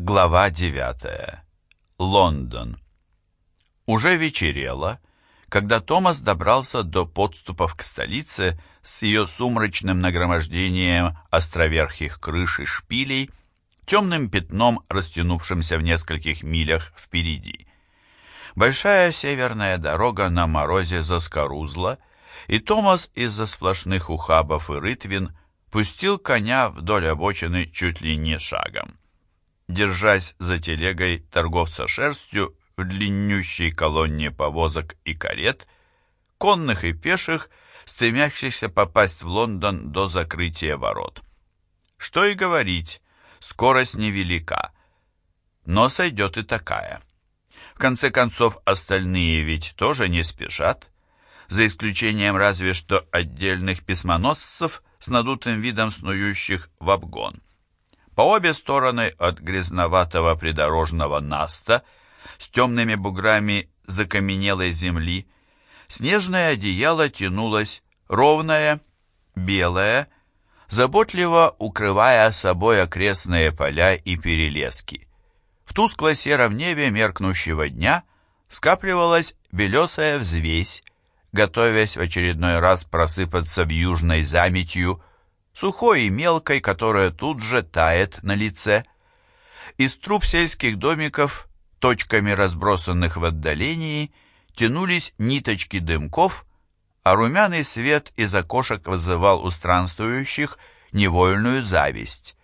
Глава 9. Лондон. Уже вечерело, когда Томас добрался до подступов к столице с ее сумрачным нагромождением островерхих крыш и шпилей, темным пятном, растянувшимся в нескольких милях впереди. Большая северная дорога на морозе заскорузла, и Томас из-за сплошных ухабов и рытвин пустил коня вдоль обочины чуть ли не шагом держась за телегой торговца шерстью в длиннющей колонне повозок и карет, конных и пеших, стремящихся попасть в Лондон до закрытия ворот. Что и говорить, скорость невелика, но сойдет и такая. В конце концов, остальные ведь тоже не спешат, за исключением разве что отдельных письмоносцев с надутым видом снующих в обгон. По обе стороны от грязноватого придорожного наста с темными буграми закаменелой земли снежное одеяло тянулось ровное, белое, заботливо укрывая собой окрестные поля и перелески. В тускло-сером небе меркнущего дня скапливалась белесая взвесь, готовясь в очередной раз просыпаться в южной заметью сухой и мелкой, которая тут же тает на лице. Из труб сельских домиков, точками разбросанных в отдалении, тянулись ниточки дымков, а румяный свет из окошек вызывал у странствующих невольную зависть.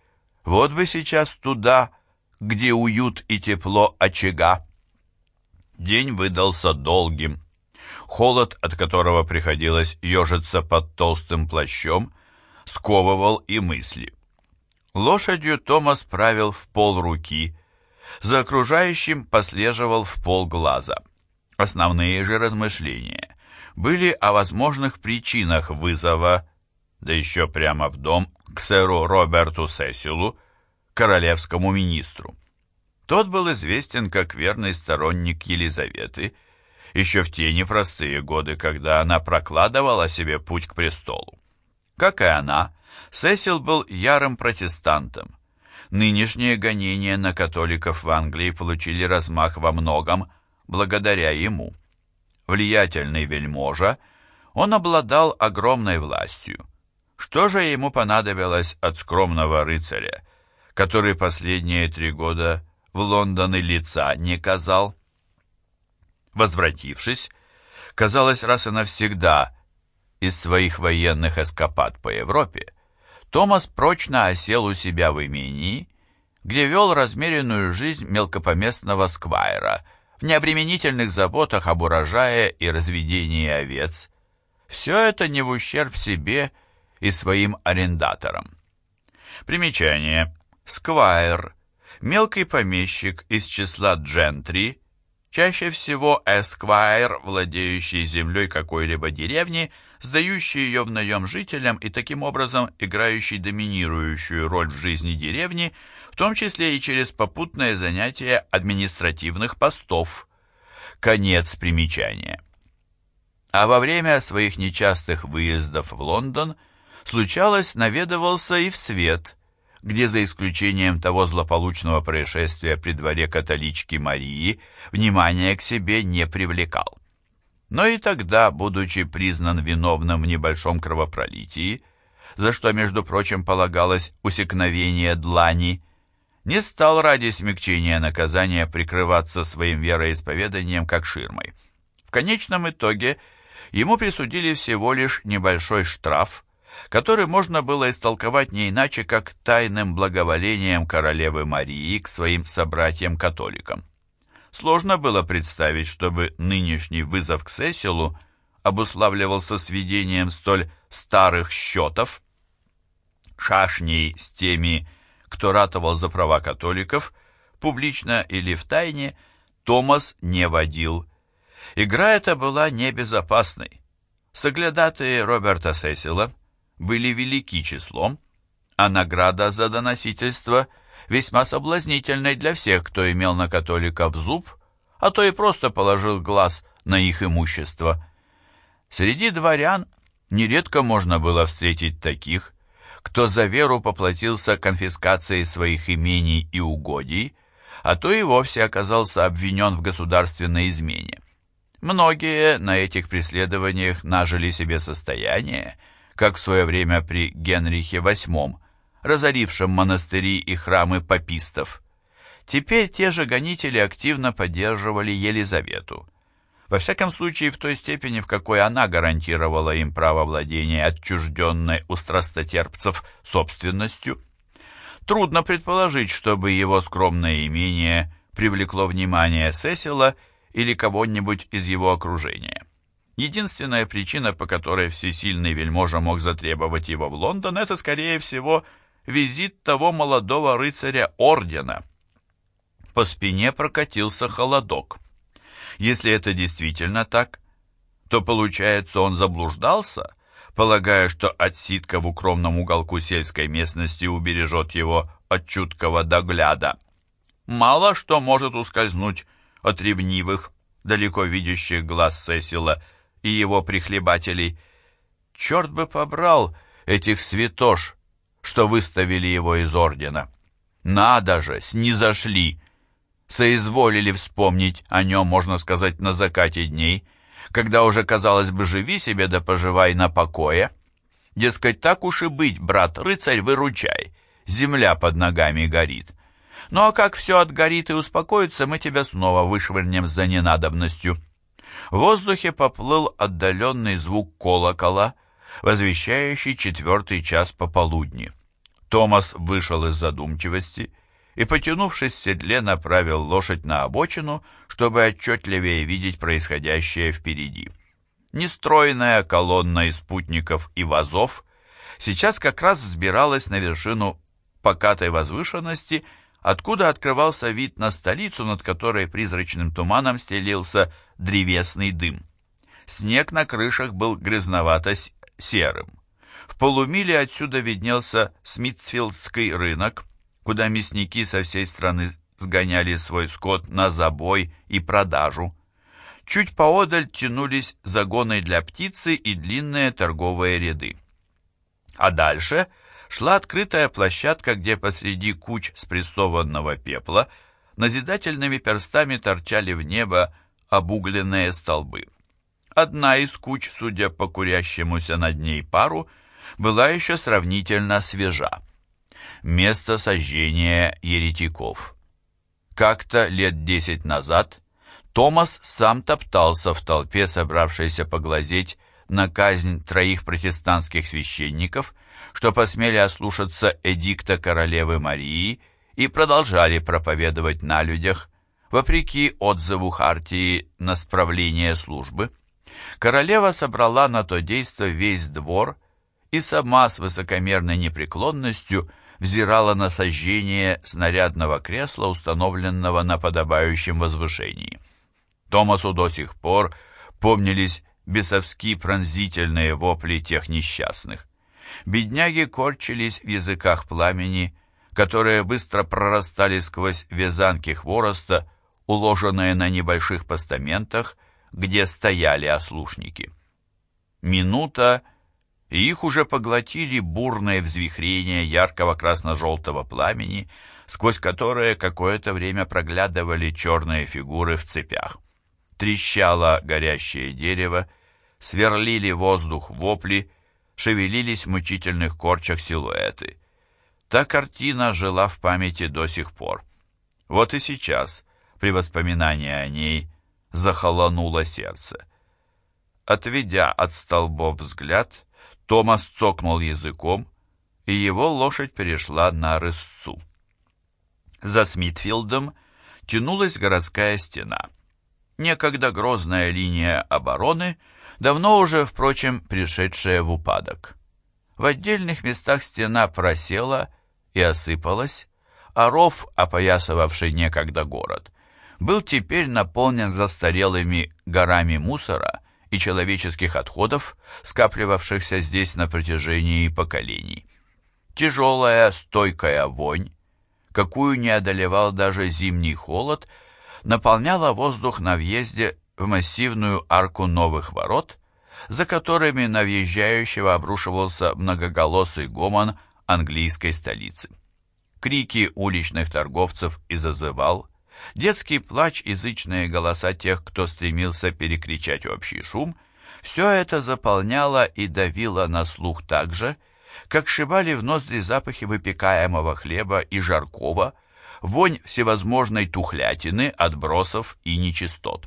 Вот бы сейчас туда, где уют и тепло очага. День выдался долгим. Холод, от которого приходилось ежиться под толстым плащом, сковывал и мысли. Лошадью Томас правил в пол руки, за окружающим послеживал в пол глаза. Основные же размышления были о возможных причинах вызова, да еще прямо в дом, к сэру Роберту Сесилу, королевскому министру. Тот был известен как верный сторонник Елизаветы, еще в те непростые годы, когда она прокладывала себе путь к престолу. Как и она, Сесил был ярым протестантом. Нынешние гонения на католиков в Англии получили размах во многом благодаря ему. Влиятельный вельможа, он обладал огромной властью. Что же ему понадобилось от скромного рыцаря, который последние три года в Лондон и лица не казал? Возвратившись, казалось, раз и навсегда из своих военных эскапад по Европе, Томас прочно осел у себя в имении, где вел размеренную жизнь мелкопоместного сквайра в необременительных заботах об урожае и разведении овец. Все это не в ущерб себе и своим арендаторам. Примечание. Сквайр. Мелкий помещик из числа джентри, чаще всего эсквайр, владеющий землей какой-либо деревни, сдающий ее в наем жителям и таким образом играющий доминирующую роль в жизни деревни, в том числе и через попутное занятие административных постов. Конец примечания. А во время своих нечастых выездов в Лондон случалось наведывался и в свет, где за исключением того злополучного происшествия при дворе католички Марии внимание к себе не привлекал. Но и тогда, будучи признан виновным в небольшом кровопролитии, за что, между прочим, полагалось усекновение длани, не стал ради смягчения наказания прикрываться своим вероисповеданием как ширмой. В конечном итоге ему присудили всего лишь небольшой штраф, который можно было истолковать не иначе, как тайным благоволением королевы Марии к своим собратьям-католикам. Сложно было представить, чтобы нынешний вызов к Сесилу обуславливался сведением столь старых счетов. Шашней с теми, кто ратовал за права католиков, публично или в тайне, Томас не водил. Игра эта была небезопасной. Соглядатые Роберта Сесила были велики числом, а награда за доносительство – весьма соблазнительной для всех, кто имел на католиков зуб, а то и просто положил глаз на их имущество. Среди дворян нередко можно было встретить таких, кто за веру поплатился конфискацией своих имений и угодий, а то и вовсе оказался обвинен в государственной измене. Многие на этих преследованиях нажили себе состояние, как в свое время при Генрихе VIII, разорившем монастыри и храмы папистов. Теперь те же гонители активно поддерживали Елизавету. Во всяком случае, в той степени, в какой она гарантировала им право владения отчужденной у страстотерпцев собственностью. Трудно предположить, чтобы его скромное имение привлекло внимание Сесила или кого-нибудь из его окружения. Единственная причина, по которой всесильный вельможа мог затребовать его в Лондон, это, скорее всего, визит того молодого рыцаря ордена. По спине прокатился холодок. Если это действительно так, то, получается, он заблуждался, полагая, что отсидка в укромном уголку сельской местности убережет его от чуткого догляда. Мало что может ускользнуть от ревнивых, далеко видящих глаз Сесила и его прихлебателей. Черт бы побрал этих святош, что выставили его из ордена. Надо же, снизошли, соизволили вспомнить о нем, можно сказать, на закате дней, когда уже, казалось бы, живи себе да поживай на покое. Дескать, так уж и быть, брат-рыцарь, выручай, земля под ногами горит. Ну а как все отгорит и успокоится, мы тебя снова вышвырнем за ненадобностью. В воздухе поплыл отдаленный звук колокола, возвещающий четвертый час пополудни. Томас вышел из задумчивости и, потянувшись в седле, направил лошадь на обочину, чтобы отчетливее видеть происходящее впереди. Нестройная колонна из спутников и вазов сейчас как раз взбиралась на вершину покатой возвышенности, откуда открывался вид на столицу, над которой призрачным туманом стелился древесный дым. Снег на крышах был грязновато-серым. В полумиле отсюда виднелся Смитсфилдский рынок, куда мясники со всей страны сгоняли свой скот на забой и продажу. Чуть поодаль тянулись загоны для птицы и длинные торговые ряды. А дальше шла открытая площадка, где посреди куч спрессованного пепла назидательными перстами торчали в небо обугленные столбы. Одна из куч, судя по курящемуся над ней пару, была еще сравнительно свежа место сожжения еретиков. Как-то лет десять назад Томас сам топтался в толпе, собравшейся поглазеть на казнь троих протестантских священников, что посмели ослушаться эдикта королевы Марии и продолжали проповедовать на людях, вопреки отзыву Хартии на справление службы. Королева собрала на то действо весь двор и сама с высокомерной непреклонностью – взирала на сожжение снарядного кресла, установленного на подобающем возвышении. Томасу до сих пор помнились бесовски пронзительные вопли тех несчастных. Бедняги корчились в языках пламени, которые быстро прорастали сквозь вязанки хвороста, уложенные на небольших постаментах, где стояли ослушники. Минута — и их уже поглотили бурное взвихрение яркого красно-желтого пламени, сквозь которое какое-то время проглядывали черные фигуры в цепях. Трещало горящее дерево, сверлили воздух вопли, шевелились в мучительных корчах силуэты. Та картина жила в памяти до сих пор. Вот и сейчас, при воспоминании о ней, захолонуло сердце. Отведя от столбов взгляд, Томас цокнул языком, и его лошадь перешла на рысцу. За Смитфилдом тянулась городская стена. Некогда грозная линия обороны, давно уже, впрочем, пришедшая в упадок. В отдельных местах стена просела и осыпалась, а ров, опоясывавший некогда город, был теперь наполнен застарелыми горами мусора и человеческих отходов, скапливавшихся здесь на протяжении поколений. Тяжелая, стойкая вонь, какую не одолевал даже зимний холод, наполняла воздух на въезде в массивную арку новых ворот, за которыми на въезжающего обрушивался многоголосый гомон английской столицы. Крики уличных торговцев и зазывал, детский плач и зычные голоса тех, кто стремился перекричать общий шум, все это заполняло и давило на слух так же, как шибали в ноздри запахи выпекаемого хлеба и жаркого, вонь всевозможной тухлятины, отбросов и нечистот.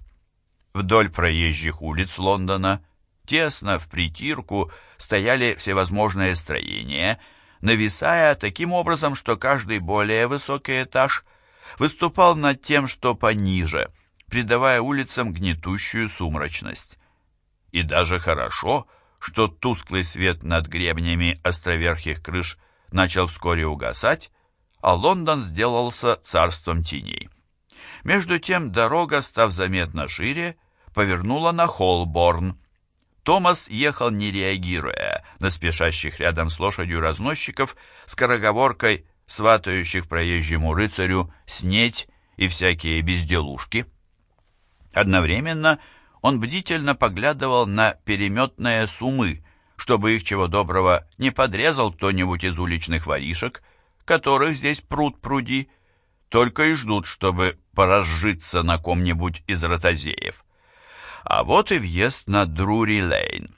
Вдоль проезжих улиц Лондона, тесно в притирку, стояли всевозможные строения, нависая таким образом, что каждый более высокий этаж выступал над тем, что пониже, придавая улицам гнетущую сумрачность. И даже хорошо, что тусклый свет над гребнями островерхих крыш начал вскоре угасать, а Лондон сделался царством теней. Между тем дорога, став заметно шире, повернула на Холборн. Томас ехал, не реагируя на спешащих рядом с лошадью разносчиков, скороговоркой сватающих проезжему рыцарю снеть и всякие безделушки. Одновременно он бдительно поглядывал на переметные сумы, чтобы их чего доброго не подрезал кто-нибудь из уличных воришек, которых здесь пруд пруди, только и ждут, чтобы поразжиться на ком-нибудь из ротозеев. А вот и въезд на Друри-Лейн.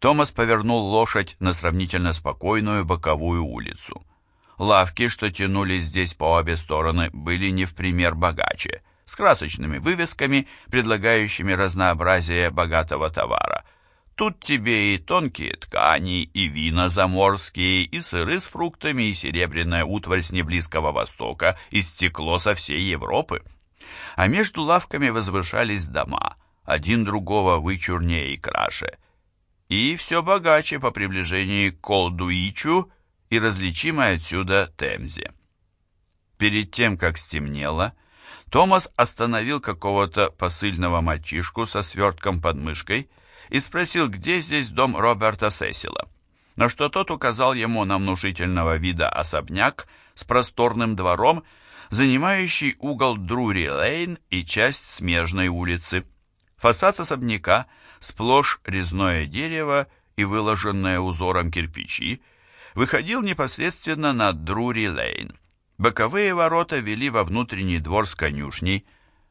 Томас повернул лошадь на сравнительно спокойную боковую улицу. Лавки, что тянулись здесь по обе стороны, были не в пример богаче, с красочными вывесками, предлагающими разнообразие богатого товара. Тут тебе и тонкие ткани, и вина заморские, и сыры с фруктами, и серебряная утварь с неблизкого Востока, и стекло со всей Европы. А между лавками возвышались дома, один другого вычурнее и краше. И все богаче по приближении к Колдуичу и различимой отсюда Темзе. Перед тем, как стемнело, Томас остановил какого-то посыльного мальчишку со свертком под мышкой и спросил, где здесь дом Роберта Сесила, на что тот указал ему на внушительного вида особняк с просторным двором, занимающий угол Друри-Лейн и часть смежной улицы. Фасад особняка сплошь резное дерево и выложенное узором кирпичи, выходил непосредственно на Друри-Лейн. Боковые ворота вели во внутренний двор с конюшней,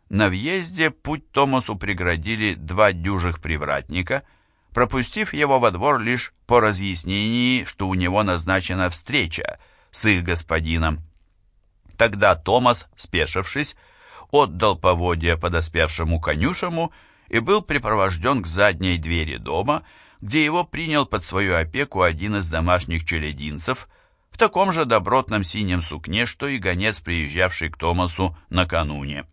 на въезде путь Томасу преградили два дюжих привратника, пропустив его во двор лишь по разъяснении, что у него назначена встреча с их господином. Тогда Томас, спешившись, отдал поводья подоспевшему конюшему и был припровожден к задней двери дома, где его принял под свою опеку один из домашних челядинцев в таком же добротном синем сукне, что и гонец, приезжавший к Томасу накануне.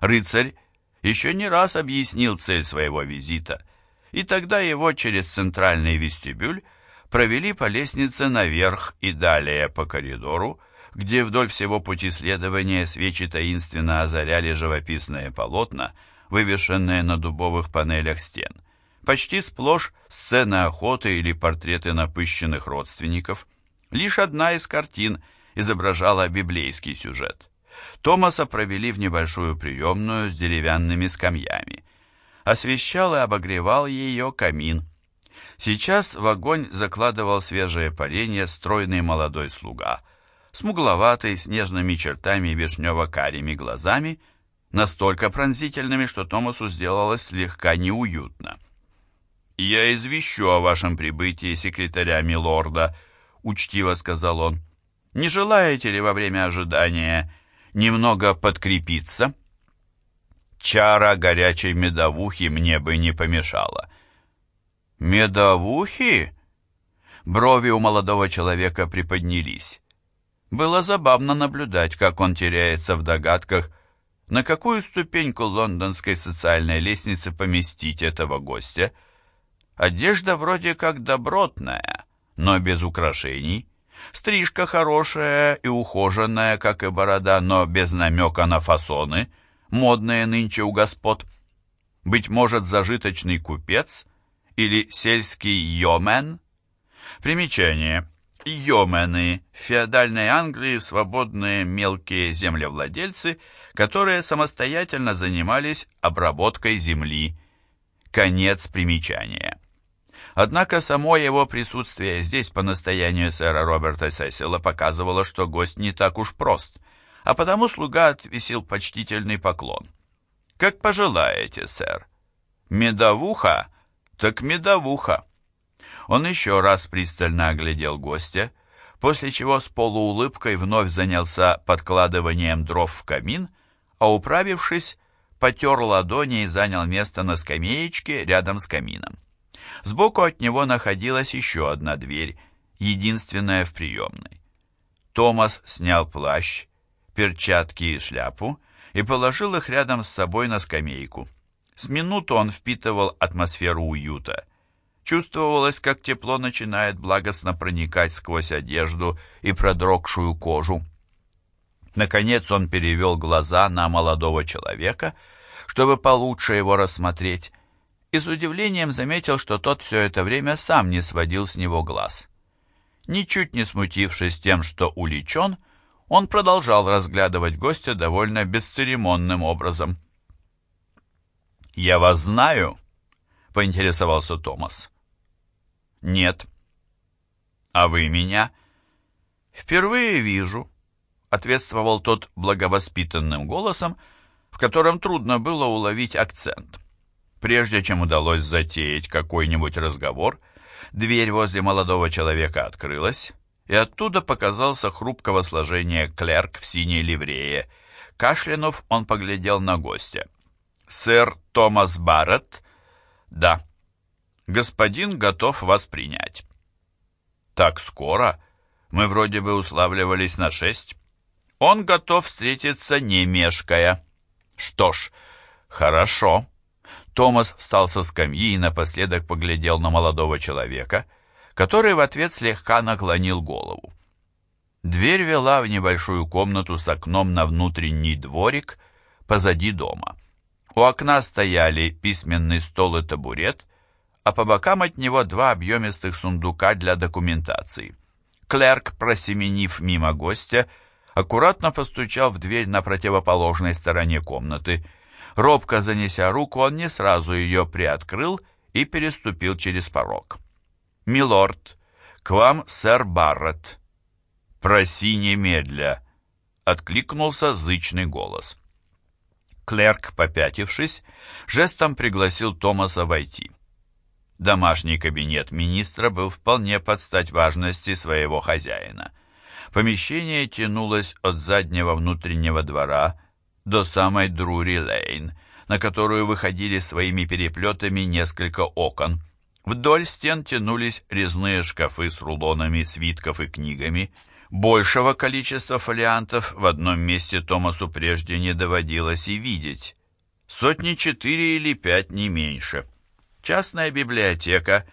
Рыцарь еще не раз объяснил цель своего визита, и тогда его через центральный вестибюль провели по лестнице наверх и далее по коридору, где вдоль всего пути следования свечи таинственно озаряли живописные полотна, вывешенные на дубовых панелях стен. Почти сплошь сцены охоты или портреты напыщенных родственников. Лишь одна из картин изображала библейский сюжет. Томаса провели в небольшую приемную с деревянными скамьями. Освещал и обогревал ее камин. Сейчас в огонь закладывал свежее поленье стройный молодой слуга, смугловатый, с нежными чертами и вишнево-карими глазами, настолько пронзительными, что Томасу сделалось слегка неуютно. «Я извещу о вашем прибытии секретаря Милорда», — учтиво сказал он. «Не желаете ли во время ожидания немного подкрепиться?» Чара горячей медовухи мне бы не помешала. «Медовухи?» Брови у молодого человека приподнялись. Было забавно наблюдать, как он теряется в догадках, на какую ступеньку лондонской социальной лестницы поместить этого гостя. Одежда вроде как добротная, но без украшений. Стрижка хорошая и ухоженная, как и борода, но без намека на фасоны, модные нынче у господ. Быть может, зажиточный купец или сельский йомен? Примечание. Йомены в феодальной Англии свободные мелкие землевладельцы, которые самостоятельно занимались обработкой земли. Конец примечания. Однако само его присутствие здесь по настоянию сэра Роберта Сесила показывало, что гость не так уж прост. а потому слуга отвесил почтительный поклон. «Как пожелаете, сэр. Медовуха, так медовуха». Он еще раз пристально оглядел гостя, после чего с полуулыбкой вновь занялся подкладыванием дров в камин, а управившись, потер ладони и занял место на скамеечке рядом с камином. Сбоку от него находилась еще одна дверь, единственная в приемной. Томас снял плащ, перчатки и шляпу и положил их рядом с собой на скамейку. С минуту он впитывал атмосферу уюта. Чувствовалось, как тепло начинает благостно проникать сквозь одежду и продрогшую кожу. Наконец он перевел глаза на молодого человека, чтобы получше его рассмотреть, и с удивлением заметил, что тот все это время сам не сводил с него глаз. Ничуть не смутившись тем, что уличен, он продолжал разглядывать гостя довольно бесцеремонным образом. «Я вас знаю?» — поинтересовался Томас. «Нет». «А вы меня?» «Впервые вижу», — ответствовал тот благовоспитанным голосом, в котором трудно было уловить акцент. Прежде чем удалось затеять какой-нибудь разговор, дверь возле молодого человека открылась, и оттуда показался хрупкого сложения клерк в синей ливрее. Кашлянув, он поглядел на гостя. «Сэр Томас Барретт?» «Да», господин готов вас принять». «Так скоро? Мы вроде бы уславливались на шесть. Он готов встретиться, не мешкая». «Что ж, хорошо». Томас встал со скамьи и напоследок поглядел на молодого человека, который в ответ слегка наклонил голову. Дверь вела в небольшую комнату с окном на внутренний дворик позади дома. У окна стояли письменный стол и табурет, а по бокам от него два объемистых сундука для документации. Клерк, просеменив мимо гостя, аккуратно постучал в дверь на противоположной стороне комнаты. Робко занеся руку, он не сразу ее приоткрыл и переступил через порог. «Милорд, к вам сэр Барретт». «Проси немедля», — откликнулся зычный голос. Клерк, попятившись, жестом пригласил Томаса войти. Домашний кабинет министра был вполне под стать важности своего хозяина. Помещение тянулось от заднего внутреннего двора до самой Друри-Лейн, на которую выходили своими переплетами несколько окон. Вдоль стен тянулись резные шкафы с рулонами свитков и книгами. Большего количества фолиантов в одном месте Томасу прежде не доводилось и видеть. Сотни четыре или пять, не меньше частная библиотека,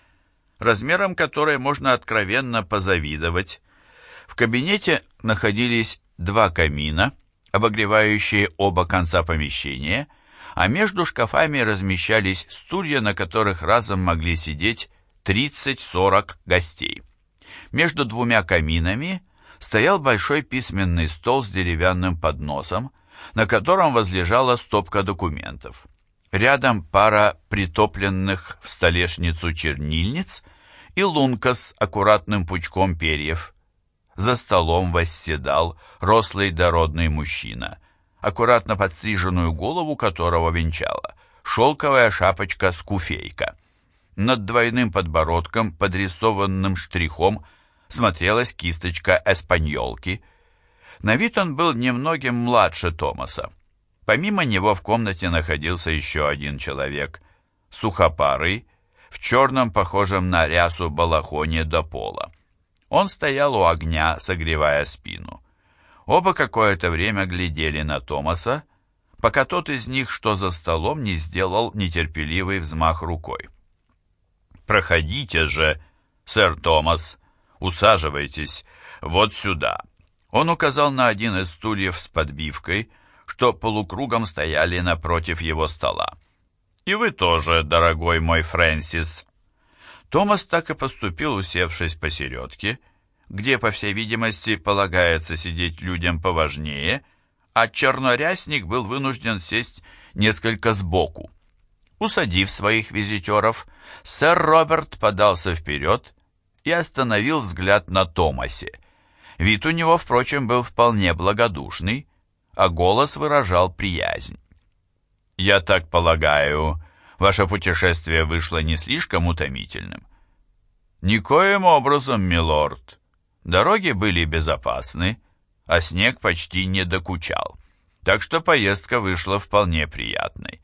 размером которой можно откровенно позавидовать. В кабинете находились два камина, обогревающие оба конца помещения, а между шкафами размещались стулья, на которых разом могли сидеть 30-40 гостей. Между двумя каминами стоял большой письменный стол с деревянным подносом, на котором возлежала стопка документов. Рядом пара притопленных в столешницу чернильниц и лунка с аккуратным пучком перьев. За столом восседал рослый дородный мужчина, аккуратно подстриженную голову которого венчала шелковая шапочка с куфейка. Над двойным подбородком, подрисованным штрихом, смотрелась кисточка эспаньолки. На вид он был немногим младше Томаса. Помимо него в комнате находился еще один человек, сухопарый, в черном, похожем на рясу балахоне до пола. Он стоял у огня, согревая спину. Оба какое-то время глядели на Томаса, пока тот из них, что за столом, не сделал нетерпеливый взмах рукой. «Проходите же, сэр Томас, усаживайтесь, вот сюда». Он указал на один из стульев с подбивкой – что полукругом стояли напротив его стола. «И вы тоже, дорогой мой Фрэнсис». Томас так и поступил, усевшись посередке, где, по всей видимости, полагается сидеть людям поважнее, а чернорясник был вынужден сесть несколько сбоку. Усадив своих визитеров, сэр Роберт подался вперед и остановил взгляд на Томасе. Вид у него, впрочем, был вполне благодушный, а голос выражал приязнь. «Я так полагаю, ваше путешествие вышло не слишком утомительным?» «Никоим образом, милорд. Дороги были безопасны, а снег почти не докучал, так что поездка вышла вполне приятной.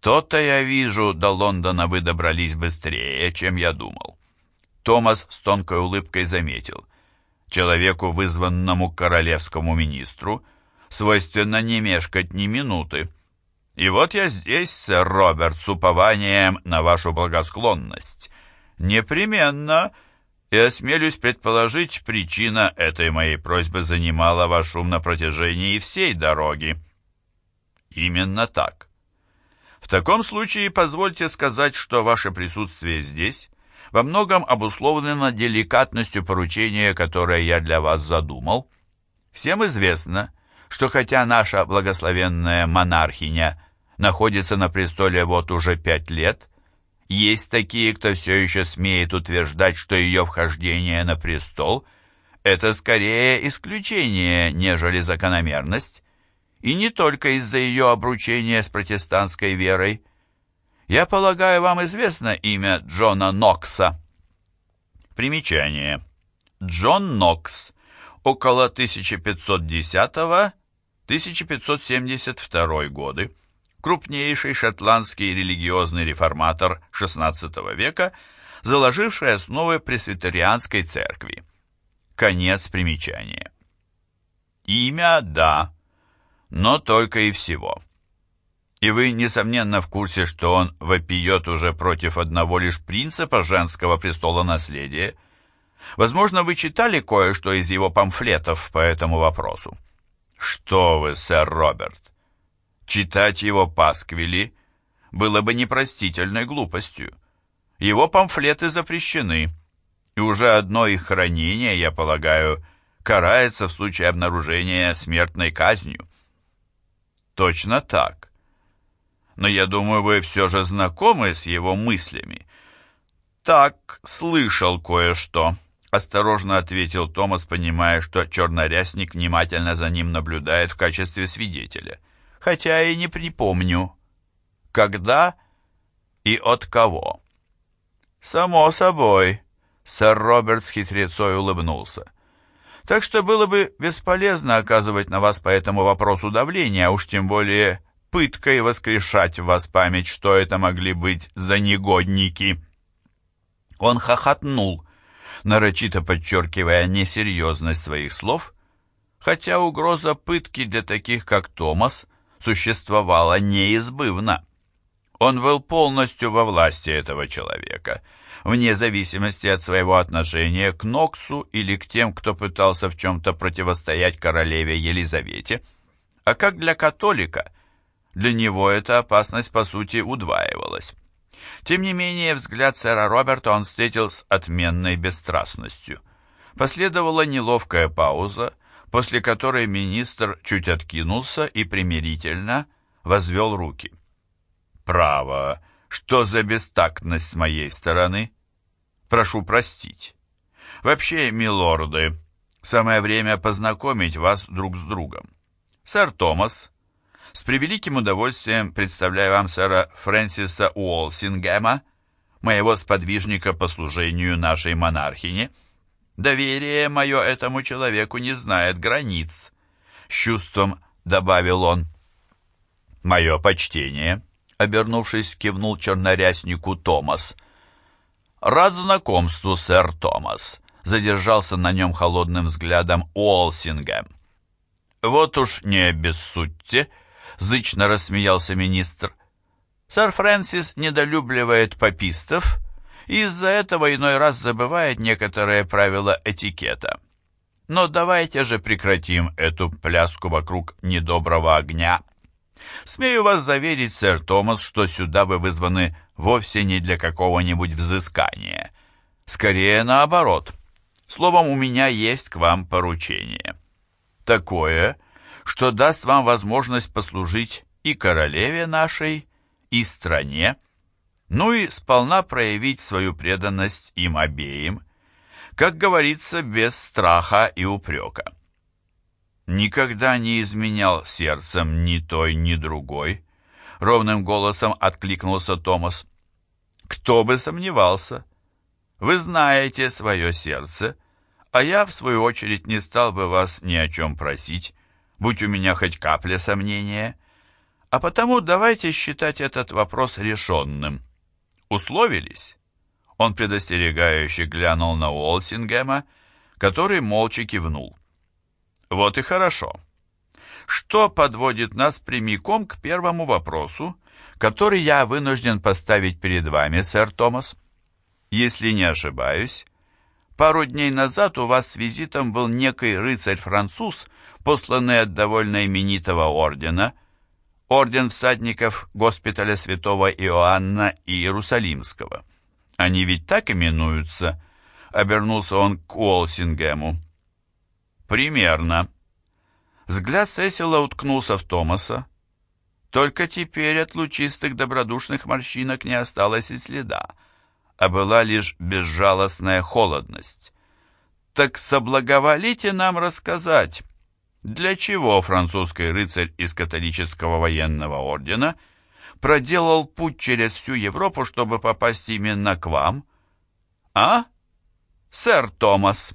То-то я вижу, до Лондона вы добрались быстрее, чем я думал». Томас с тонкой улыбкой заметил. Человеку, вызванному королевскому министру, свойственно не мешкать ни минуты. И вот я здесь, сэр Роберт, с упованием на вашу благосклонность. Непременно, и осмелюсь предположить, причина этой моей просьбы занимала ваш ум на протяжении всей дороги. Именно так. В таком случае позвольте сказать, что ваше присутствие здесь во многом обусловлено деликатностью поручения, которое я для вас задумал. Всем известно, что хотя наша благословенная монархиня находится на престоле вот уже пять лет, есть такие, кто все еще смеет утверждать, что ее вхождение на престол – это скорее исключение, нежели закономерность, и не только из-за ее обручения с протестантской верой. Я полагаю, вам известно имя Джона Нокса. Примечание. Джон Нокс. Около 1510-1572 годы крупнейший шотландский религиозный реформатор XVI века, заложивший основы пресвитерианской церкви. Конец примечания. Имя – да, но только и всего. И вы, несомненно, в курсе, что он вопиет уже против одного лишь принципа женского престола наследия. Возможно, вы читали кое-что из его памфлетов по этому вопросу. Что вы, сэр Роберт, Читать его пасквили было бы непростительной глупостью. Его памфлеты запрещены, и уже одно их хранение, я полагаю, карается в случае обнаружения смертной казнью. Точно так. Но я думаю, вы все же знакомы с его мыслями. Так, слышал кое-что. Осторожно ответил Томас, понимая, что чернорясник внимательно за ним наблюдает в качестве свидетеля хотя и не припомню, когда и от кого. Само собой, сэр Роберт с хитрецой улыбнулся. Так что было бы бесполезно оказывать на вас по этому вопросу давление, а уж тем более пыткой воскрешать в вас память, что это могли быть за негодники. Он хохотнул, нарочито подчеркивая несерьезность своих слов, хотя угроза пытки для таких, как Томас, существовала неизбывно. Он был полностью во власти этого человека, вне зависимости от своего отношения к Ноксу или к тем, кто пытался в чем-то противостоять королеве Елизавете. А как для католика, для него эта опасность, по сути, удваивалась. Тем не менее, взгляд сэра Роберта он встретил с отменной бесстрастностью. Последовала неловкая пауза, после которой министр чуть откинулся и примирительно возвел руки. «Право, что за бестактность с моей стороны? Прошу простить. Вообще, милорды, самое время познакомить вас друг с другом. Сэр Томас, с превеликим удовольствием представляю вам сэра Фрэнсиса Уолсингема, моего сподвижника по служению нашей монархине, — Доверие мое этому человеку не знает границ. С чувством добавил он. Мое почтение, обернувшись, кивнул черноряснику Томас. Рад знакомству, сэр Томас. Задержался на нем холодным взглядом Уолсингем. Вот уж не обессудьте, зычно рассмеялся министр. Сэр Фрэнсис недолюбливает попистов, и из-за этого иной раз забывает некоторые правила этикета. Но давайте же прекратим эту пляску вокруг недоброго огня. Смею вас заверить, сэр Томас, что сюда вы вызваны вовсе не для какого-нибудь взыскания. Скорее наоборот. Словом, у меня есть к вам поручение. Такое, что даст вам возможность послужить и королеве нашей, и стране, ну и сполна проявить свою преданность им обеим, как говорится, без страха и упрека. никогда не изменял сердцем ни той, ни другой, ровным голосом откликнулся Томас. Кто бы сомневался? Вы знаете свое сердце, а я, в свою очередь, не стал бы вас ни о чем просить, будь у меня хоть капля сомнения. А потому давайте считать этот вопрос решенным. Условились?» Он предостерегающе глянул на Уолсингема, который молча кивнул. «Вот и хорошо. Что подводит нас прямиком к первому вопросу, который я вынужден поставить перед вами, сэр Томас? Если не ошибаюсь, пару дней назад у вас с визитом был некий рыцарь-француз, посланный от довольно именитого ордена, орден всадников госпиталя святого Иоанна Иерусалимского. Они ведь так именуются?» — обернулся он к Уолсингему. «Примерно». Взгляд Сесила уткнулся в Томаса. Только теперь от лучистых добродушных морщинок не осталось и следа, а была лишь безжалостная холодность. «Так соблаговолите нам рассказать, для чего французский рыцарь из католического военного ордена — проделал путь через всю Европу, чтобы попасть именно к вам? А, сэр Томас?»